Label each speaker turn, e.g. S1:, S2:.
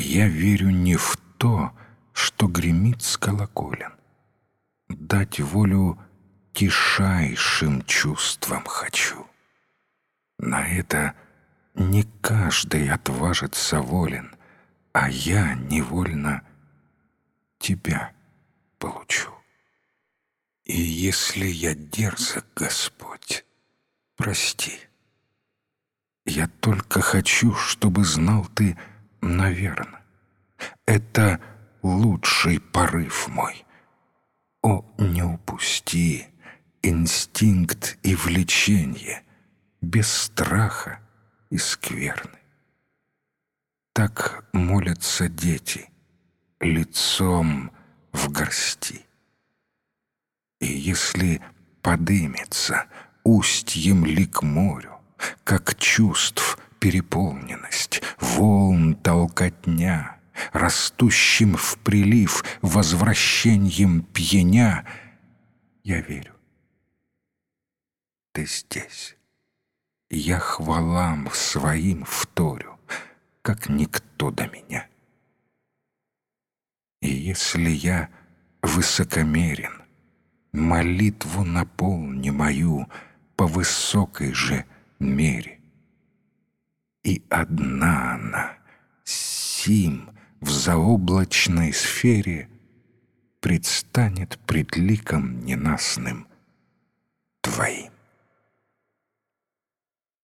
S1: Я верю не в то, что гремит с колоколен. Дать волю тишайшим чувствам хочу. На это не каждый отважится волен, а я невольно тебя получу. И если я дерзок, Господь, прости. Я только хочу, чтобы знал ты, наверно. Это лучший порыв мой. О, не упусти инстинкт и влечение без страха и скверны. Так молятся дети лицом в горсти. И если подымется устьем ли к морю, Как чувств переполненность, волн толкотня, Растущим в прилив возвращением пьяня, Я верю. Ты здесь. Я хвалам своим вторю, Как никто до меня. И если я высокомерен, молитву наполни мою по высокой же мере одна она, Сим в заоблачной сфере Предстанет пред ликом ненастным твоим.